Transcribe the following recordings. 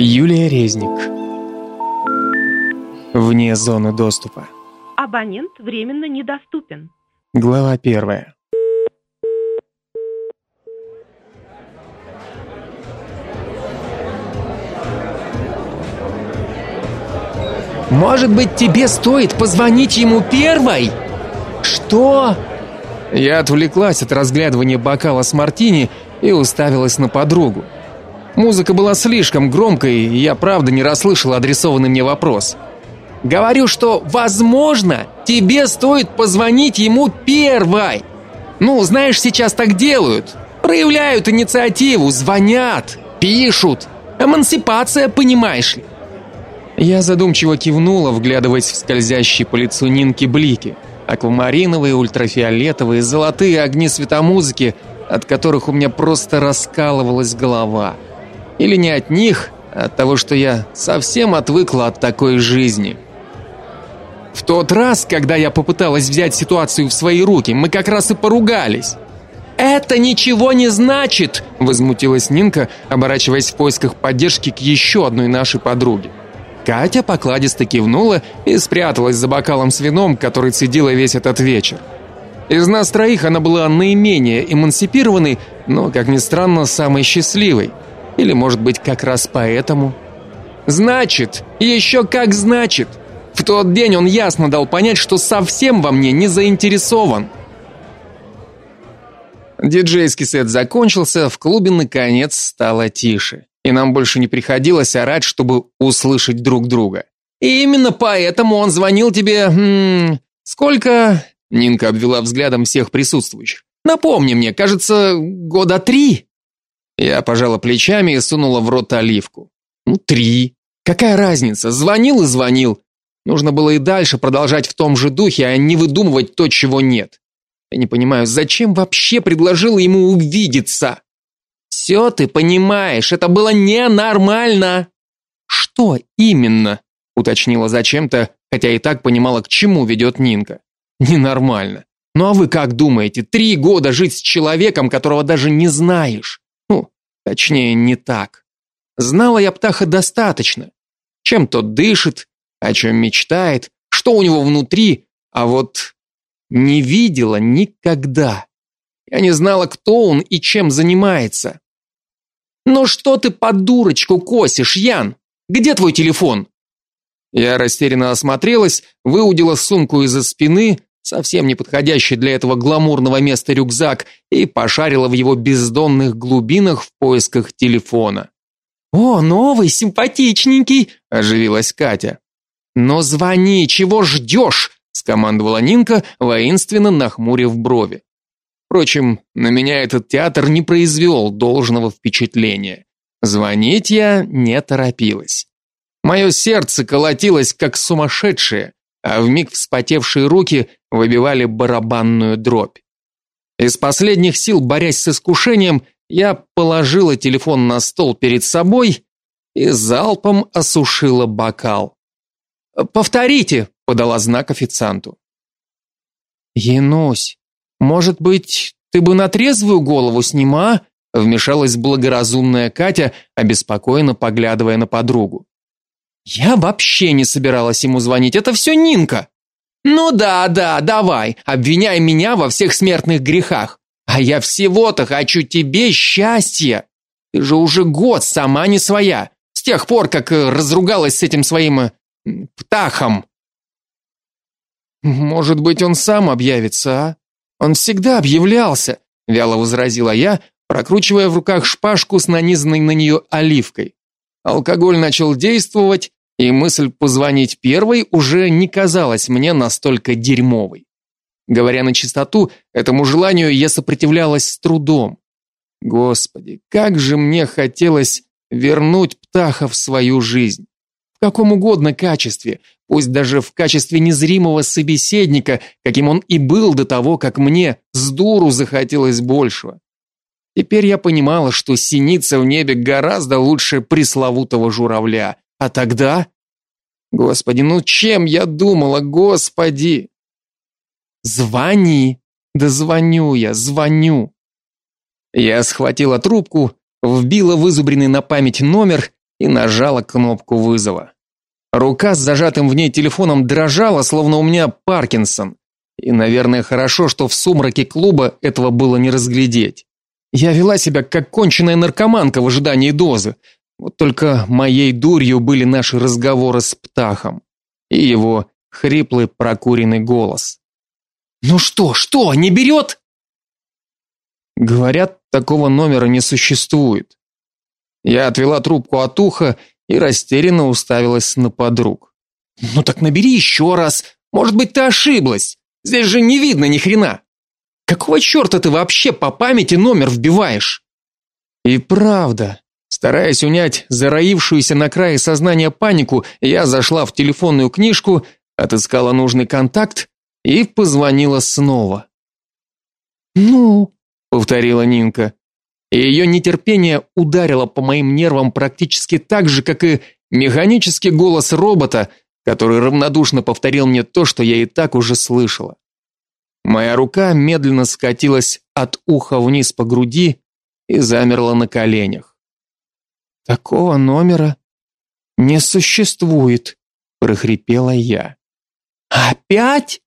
Юлия Резник. Вне зоны доступа. Абонент временно недоступен. Глава первая. Может быть, тебе стоит позвонить ему первой? Что? Я отвлеклась от разглядывания бокала с мартини и уставилась на подругу. Музыка была слишком громкой, и я правда не расслышал адресованный мне вопрос. Говорю, что, возможно, тебе стоит позвонить ему первой. Ну, знаешь, сейчас так делают. Проявляют инициативу, звонят, пишут. Эмансипация, понимаешь ли. Я задумчиво кивнула, вглядываясь в скользящие по лицу Нинки блики. Аквамариновые, ультрафиолетовые, золотые огни светомузыки, от которых у меня просто раскалывалась голова. Или не от них, а от того, что я совсем отвыкла от такой жизни. В тот раз, когда я попыталась взять ситуацию в свои руки, мы как раз и поругались. Это ничего не значит, возмутилась Нинка, оборачиваясь в поисках поддержки к еще одной нашей подруге. Катя покладисто кивнула и спряталась за бокалом с вином, который цедила весь этот вечер. Из нас троих она была наименее эмансипированной, но, как ни странно, самой счастливой. Или, может быть, как раз поэтому? Значит, еще как значит. В тот день он ясно дал понять, что совсем во мне не заинтересован. Диджейский сет закончился, в клубе наконец стало тише, и нам больше не приходилось орать, чтобы услышать друг друга. И именно поэтому он звонил тебе, м сколько? Нинка обвела взглядом всех присутствующих. Напомни мне, кажется, года три. Я пожала плечами и сунула в рот оливку. Ну, три. Какая разница? Звонил и звонил. Нужно было и дальше продолжать в том же духе, а не выдумывать то, чего нет. Я не понимаю, зачем вообще предложил ему увидеться? Все ты понимаешь, это было ненормально. Что именно? уточнила зачем-то, хотя и так понимала, к чему ведет Нинка. Ненормально. Ну а вы как думаете, три года жить с человеком, которого даже не знаешь? Точнее, не так. Знала я Птаха достаточно. Чем тот дышит, о чем мечтает, что у него внутри, а вот не видела никогда. Я не знала, кто он и чем занимается. «Ну что ты под дурочку косишь, Ян? Где твой телефон?» Я растерянно осмотрелась, выудила сумку из-за спины, совсем не подходящий для этого гламурного места рюкзак, и пошарила в его бездонных глубинах в поисках телефона. «О, новый, симпатичненький!» – оживилась Катя. «Но звони, чего ждешь?» – скомандовала Нинка, воинственно нахмурив брови. Впрочем, на меня этот театр не произвел должного впечатления. Звонить я не торопилась. Мое сердце колотилось как сумасшедшее, а вмиг вспотевшие руки выбивали барабанную дробь. Из последних сил, борясь с искушением, я положила телефон на стол перед собой и залпом осушила бокал. «Повторите», — подала знак официанту. «Янусь, может быть, ты бы на трезвую голову снима?» Вмешалась благоразумная Катя, обеспокоенно поглядывая на подругу. Я вообще не собиралась ему звонить, это все Нинка. Ну да, да, давай, обвиняй меня во всех смертных грехах. А я всего-то хочу тебе счастья. Ты же уже год сама не своя, с тех пор, как э, разругалась с этим своим э, птахом. Может быть, он сам объявится, а? Он всегда объявлялся, вяло возразила я, прокручивая в руках шпажку с нанизанной на нее оливкой. Алкоголь начал действовать, и мысль позвонить первой уже не казалась мне настолько дерьмовой. Говоря на чистоту, этому желанию я сопротивлялась с трудом. Господи, как же мне хотелось вернуть Птаха в свою жизнь. В каком угодно качестве, пусть даже в качестве незримого собеседника, каким он и был до того, как мне с дуру захотелось большего. Теперь я понимала, что синица в небе гораздо лучше пресловутого журавля, а тогда... Господи, ну чем я думала, господи? Звони. Да звоню я, звоню. Я схватила трубку, вбила вызубренный на память номер и нажала кнопку вызова. Рука с зажатым в ней телефоном дрожала, словно у меня Паркинсон. И, наверное, хорошо, что в сумраке клуба этого было не разглядеть. Я вела себя как конченная наркоманка в ожидании дозы. Вот только моей дурью были наши разговоры с Птахом и его хриплый прокуренный голос. Ну что, что, не берет?» Говорят, такого номера не существует. Я отвела трубку от уха и растерянно уставилась на подруг. Ну так набери еще раз. Может быть, ты ошиблась. Здесь же не видно ни хрена. Какого черта ты вообще по памяти номер вбиваешь? И правда, стараясь унять зароившуюся на крае сознания панику, я зашла в телефонную книжку, отыскала нужный контакт и позвонила снова. Ну, повторила Нинка. И ее нетерпение ударило по моим нервам практически так же, как и механический голос робота, который равнодушно повторил мне то, что я и так уже слышала. Моя рука медленно скатилась от уха вниз по груди и замерла на коленях. Такого номера не существует, прохрипела я. Опять?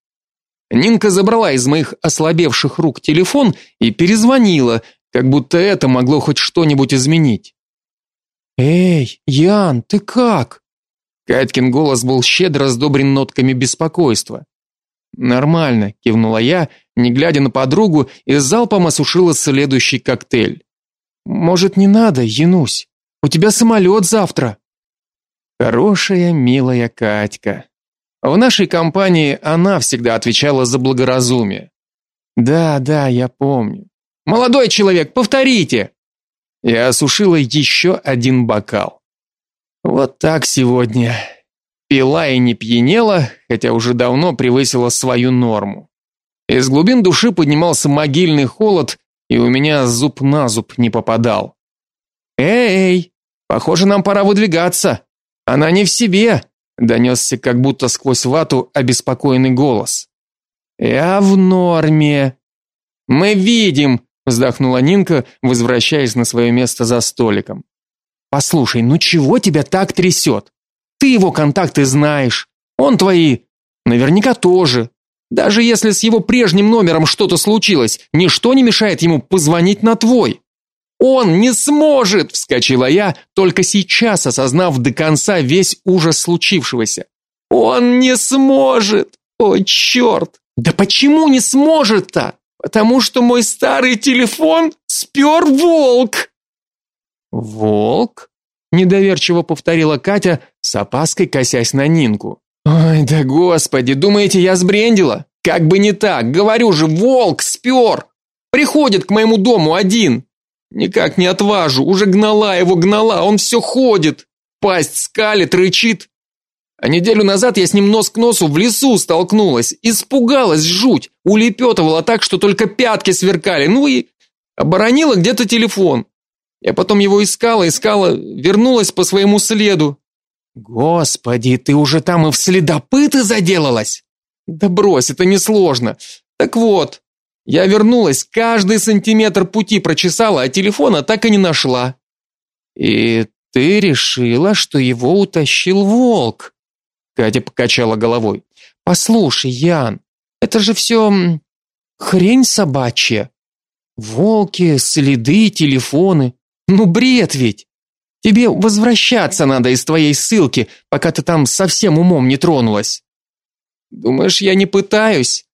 Нинка забрала из моих ослабевших рук телефон и перезвонила, как будто это могло хоть что-нибудь изменить. Эй, Ян, ты как? Катькин голос был щедро сдобрен нотками беспокойства. Нормально, кивнула я, не глядя на подругу, и залпом осушила следующий коктейль. Может, не надо, Янусь? У тебя самолет завтра. Хорошая, милая Катька. В нашей компании она всегда отвечала за благоразумие. Да, да, я помню. Молодой человек, повторите. Я осушила еще один бокал. Вот так сегодня. Пила и не пьянела, хотя уже давно превысила свою норму. Из глубин души поднимался могильный холод, и у меня зуб на зуб не попадал. Эй, похоже, нам пора выдвигаться. Она не в себе донесся как будто сквозь вату обеспокоенный голос. Я в норме. Мы видим, вздохнула Нинка, возвращаясь на свое место за столиком. Послушай, ну чего тебя так трясет? Ты его контакты знаешь. Он твои наверняка тоже. Даже если с его прежним номером что-то случилось, ничто не мешает ему позвонить на твой. Он не сможет, вскочила я, только сейчас осознав до конца весь ужас случившегося. Он не сможет. О, черт! Да почему не сможет-то? Потому что мой старый телефон спер волк. Волк? недоверчиво повторила Катя, с опаской косясь на Нинку. Ой, да господи, думаете, я сбрендила? Как бы не так, говорю же, волк спер. Приходит к моему дому один. Никак не отважу, уже гнала его, гнала, он все ходит. Пасть скалит, рычит. А неделю назад я с ним нос к носу в лесу столкнулась, испугалась жуть, улепетывала так, что только пятки сверкали. Ну и оборонила где-то телефон. Я потом его искала, искала, вернулась по своему следу. Господи, ты уже там и в следопыты заделалась? Да брось, это несложно. Так вот, я вернулась, каждый сантиметр пути прочесала, а телефона так и не нашла. И ты решила, что его утащил волк? Катя покачала головой. Послушай, Ян, это же все хрень собачья. Волки, следы, телефоны. Ну бред ведь. Тебе возвращаться надо из твоей ссылки, пока ты там совсем умом не тронулась. Думаешь, я не пытаюсь?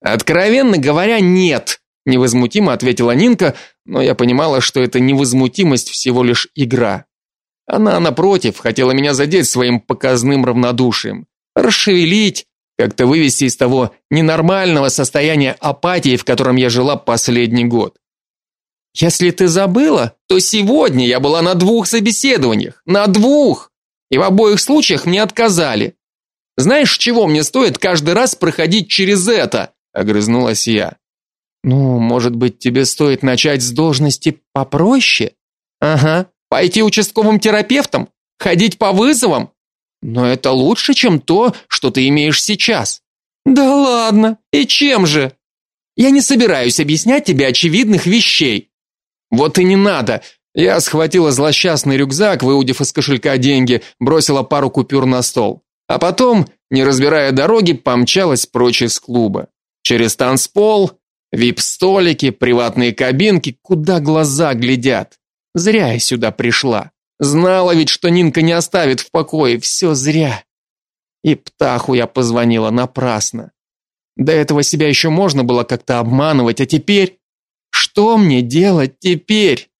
Откровенно говоря, нет, невозмутимо ответила Нинка, но я понимала, что эта невозмутимость всего лишь игра. Она напротив хотела меня задеть своим показным равнодушием, расшевелить, как-то вывести из того ненормального состояния апатии, в котором я жила последний год. Если ты забыла, то сегодня я была на двух собеседованиях, на двух, и в обоих случаях мне отказали. Знаешь, чего мне стоит каждый раз проходить через это? Огрызнулась я. Ну, может быть, тебе стоит начать с должности попроще? Ага, пойти участковым терапевтом, ходить по вызовам? Но это лучше, чем то, что ты имеешь сейчас. Да ладно. И чем же? Я не собираюсь объяснять тебе очевидных вещей. Вот и не надо. Я схватила злосчастный рюкзак, выудив из кошелька деньги, бросила пару купюр на стол, а потом, не разбирая дороги, помчалась прочь из клуба. Через танцпол, вип-столики, приватные кабинки, куда глаза глядят. Зря я сюда пришла. Знала ведь, что Нинка не оставит в покое, все зря. И птаху я позвонила напрасно. До этого себя еще можно было как-то обманывать, а теперь что мне делать теперь?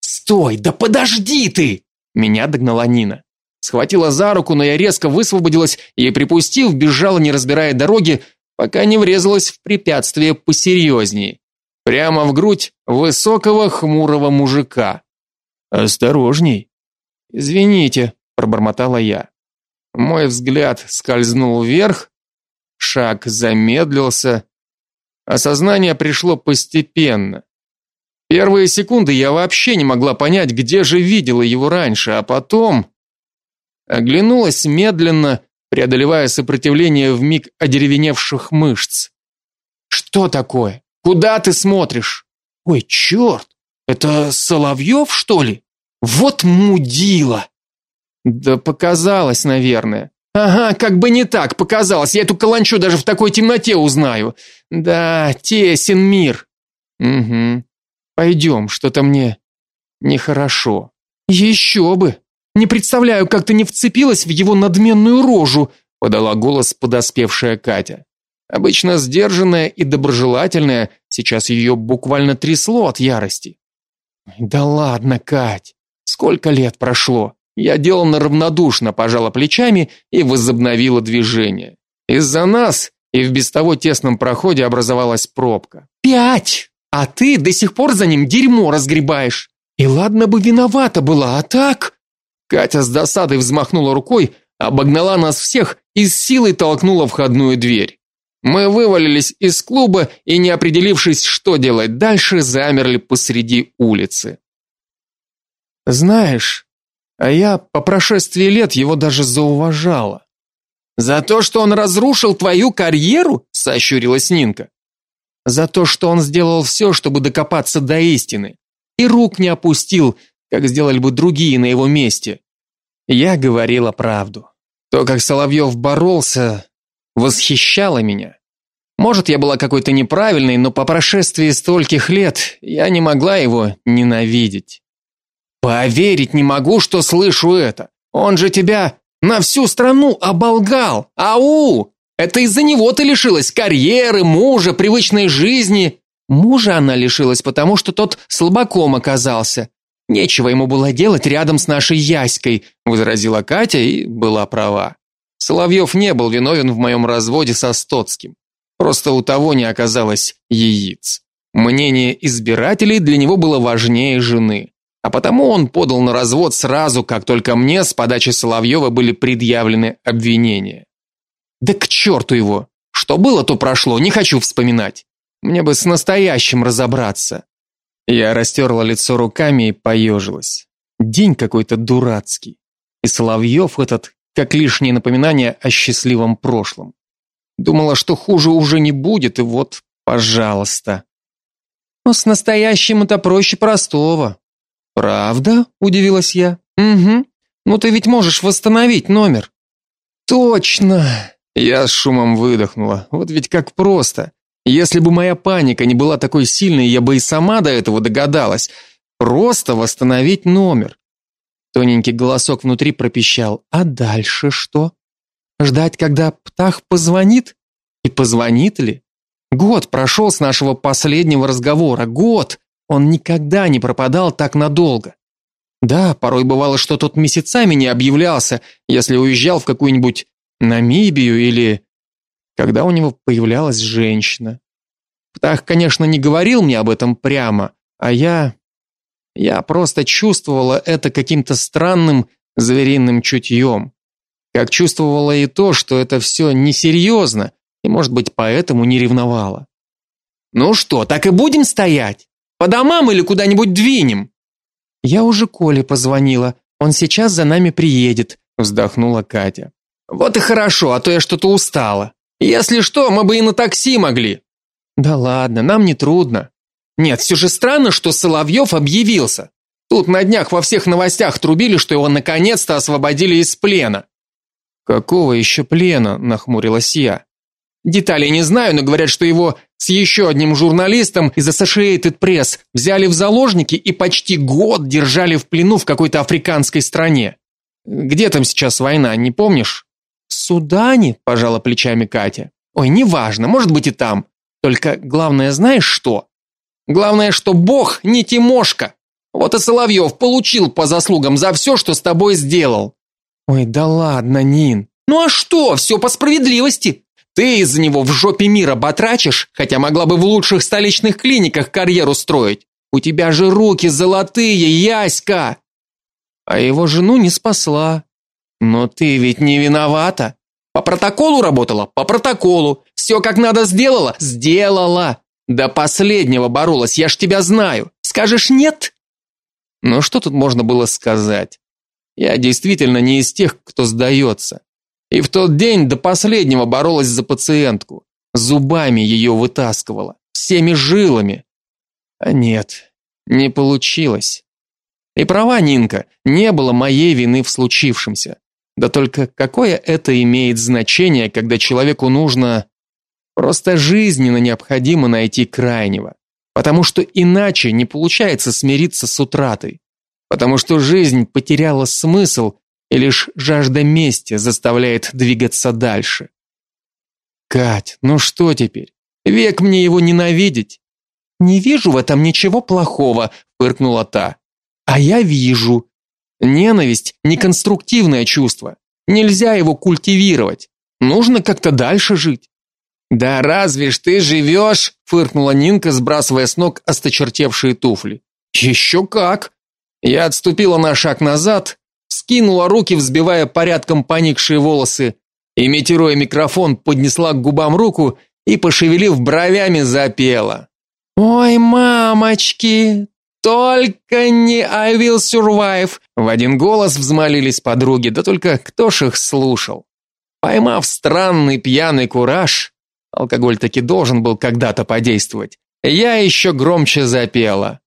Стой, да подожди ты! Меня догнала Нина. Схватила за руку, но я резко высвободилась и припустив, бежала, не разбирая дороги, пока не врезалась в препятствие посерьезнее. Прямо в грудь высокого хмурого мужика. Осторожней. Извините, пробормотала я. Мой взгляд скользнул вверх, шаг замедлился, Осознание пришло постепенно. Первые секунды я вообще не могла понять, где же видела его раньше, а потом оглянулась медленно, преодолевая сопротивление в миг одеревеневших мышц. Что такое? Куда ты смотришь? Ой, черт! Это Соловьев, что ли? Вот мудила. Да показалось, наверное. Ага, как бы не так показалось. Я эту каланчу даже в такой темноте узнаю. Да, тесен мир. Угу. Пойдем, что-то мне нехорошо. Еще бы. Не представляю, как ты не вцепилась в его надменную рожу, подала голос подоспевшая Катя. Обычно сдержанная и доброжелательная, сейчас ее буквально трясло от ярости. Да ладно, Кать. Сколько лет прошло? Я деланно равнодушно пожала плечами и возобновила движение. Из-за нас и в без того тесном проходе образовалась пробка. «Пять! А ты до сих пор за ним дерьмо разгребаешь! И ладно бы виновата была, а так...» Катя с досадой взмахнула рукой, обогнала нас всех и с силой толкнула входную дверь. Мы вывалились из клуба и, не определившись, что делать дальше, замерли посреди улицы. Знаешь, а я по прошествии лет его даже зауважала. За то, что он разрушил твою карьеру? сощурилась Нинка. За то, что он сделал все, чтобы докопаться до истины, и рук не опустил, как сделали бы другие на его месте. Я говорила правду. То, как Соловьев боролся, восхищало меня. Может, я была какой-то неправильной, но по прошествии стольких лет я не могла его ненавидеть. Поверить не могу, что слышу это. Он же тебя на всю страну оболгал. Ау! Это из-за него ты лишилась карьеры, мужа, привычной жизни. Мужа она лишилась, потому что тот слабаком оказался. Нечего ему было делать рядом с нашей Яськой, возразила Катя и была права. Соловьев не был виновен в моем разводе со Стоцким. Просто у того не оказалось яиц. Мнение избирателей для него было важнее жены а потому он подал на развод сразу, как только мне с подачи Соловьева были предъявлены обвинения. Да к черту его! Что было, то прошло, не хочу вспоминать. Мне бы с настоящим разобраться. Я растерла лицо руками и поежилась. День какой-то дурацкий. И Соловьев этот, как лишнее напоминание о счастливом прошлом. Думала, что хуже уже не будет, и вот, пожалуйста. Но с настоящим это проще простого. Правда? удивилась я. Угу. Ну ты ведь можешь восстановить номер. Точно. Я с шумом выдохнула. Вот ведь как просто. Если бы моя паника не была такой сильной, я бы и сама до этого догадалась. Просто восстановить номер. Тоненький голосок внутри пропищал: "А дальше что? Ждать, когда Птах позвонит? И позвонит ли? Год прошел с нашего последнего разговора, год. Он никогда не пропадал так надолго. Да, порой бывало, что тот месяцами не объявлялся, если уезжал в какую-нибудь Намибию или когда у него появлялась женщина. Птах, конечно, не говорил мне об этом прямо, а я я просто чувствовала это каким-то странным звериным чутьем. Как чувствовала и то, что это все несерьезно, и, может быть, поэтому не ревновала. Ну что, так и будем стоять? По домам или куда-нибудь двинем? Я уже Коле позвонила. Он сейчас за нами приедет, вздохнула Катя. Вот и хорошо, а то я что-то устала. Если что, мы бы и на такси могли. Да ладно, нам не трудно. Нет, все же странно, что Соловьев объявился. Тут на днях во всех новостях трубили, что его наконец-то освободили из плена. Какого еще плена? нахмурилась я. Деталей не знаю, но говорят, что его с еще одним журналистом из Associated Press взяли в заложники и почти год держали в плену в какой-то африканской стране. Где там сейчас война, не помнишь? Судане, пожала плечами Катя. Ой, неважно, может быть и там. Только главное, знаешь что? Главное, что Бог не Тимошка. Вот и Соловьев получил по заслугам за все, что с тобой сделал. Ой, да ладно, Нин. Ну а что, все по справедливости. Ты из-за него в жопе мира батрачишь, хотя могла бы в лучших столичных клиниках карьеру строить. У тебя же руки золотые, Яська. А его жену не спасла. Но ты ведь не виновата. По протоколу работала, по протоколу. Все как надо сделала, сделала. До последнего боролась, я ж тебя знаю. Скажешь нет? Но что тут можно было сказать? Я действительно не из тех, кто сдается. И в тот день до последнего боролась за пациентку, зубами ее вытаскивала, всеми жилами. А нет, не получилось. И права Нинка, не было моей вины в случившемся. Да только какое это имеет значение, когда человеку нужно просто жизненно необходимо найти крайнего, потому что иначе не получается смириться с утратой, потому что жизнь потеряла смысл, и лишь жажда мести заставляет двигаться дальше. Кать, ну что теперь? Век мне его ненавидеть. Не вижу в этом ничего плохого, фыркнула та. А я вижу. Ненависть неконструктивное чувство. Нельзя его культивировать. Нужно как-то дальше жить. Да разве ж ты живешь?» — фыркнула Нинка, сбрасывая с ног осточертевшие туфли. «Еще как. Я отступила на шаг назад скинула руки, взбивая порядком поникшие волосы, имитируя микрофон, поднесла к губам руку и, пошевелив бровями, запела. «Ой, мамочки, только не I will survive!» В один голос взмолились подруги, да только кто ж их слушал? Поймав странный пьяный кураж, алкоголь таки должен был когда-то подействовать, я еще громче запела.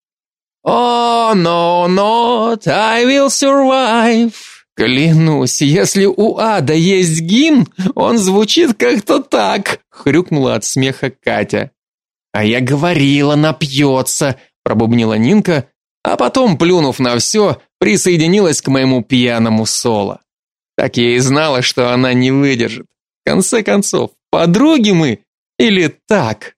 «Oh, no, not, I will survive!» Клянусь, если у ада есть гимн, он звучит как-то так, хрюкнула от смеха Катя. А я говорила, напьется, пробубнила Нинка, а потом, плюнув на все, присоединилась к моему пьяному соло. Так я и знала, что она не выдержит. В конце концов, подруги мы или так?